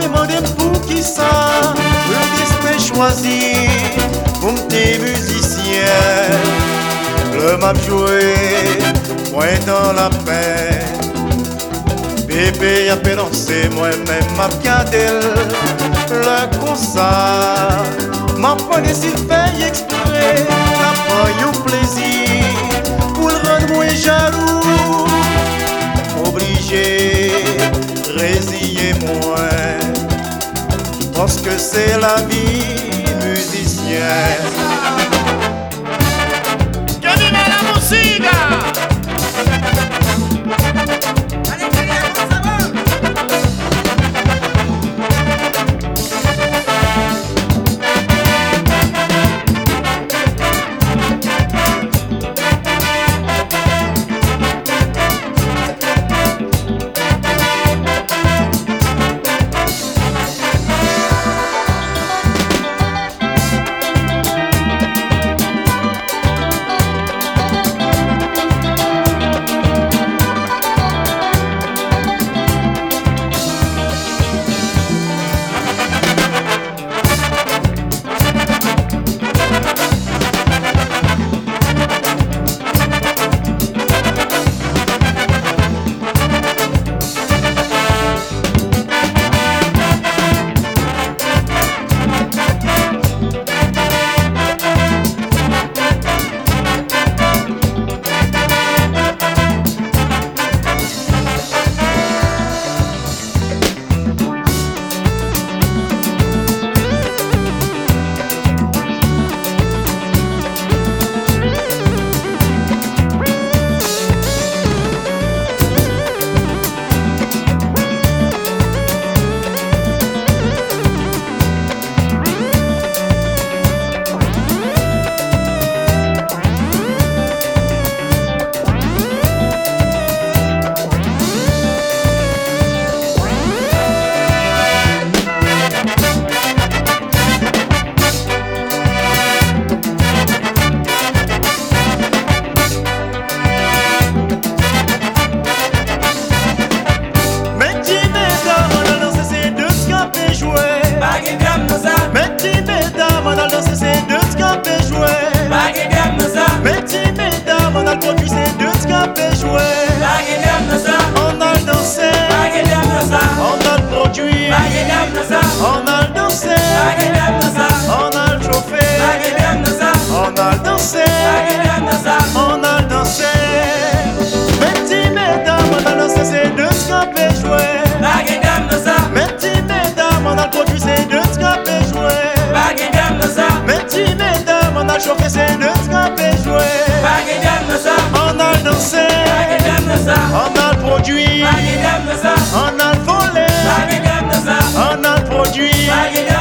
enfant, m'a fait demander pour qui ça, le t'es musicien. Le m'a joué, moi dans la paix. Bébé a fait danser, moi-même m'a gardé le concert. M'a prenez s'il fait exprès, la prend un plaisir, c'est la vie musicien. Mesdames, on a dansé ces deux scapés jouer. bagi biam naza, Metti mesdames, on a produit ces deux scapés jouer. bagi biam naza, Metti mesdames, on a chauffé ces deux scapés jouer. bagi biam naza, On a dansé, bagi biam naza, on a produit, bagi biam naza, on a volé, bagi biam naza, on a produit, bagi biam naza, on a dansé, bagi biam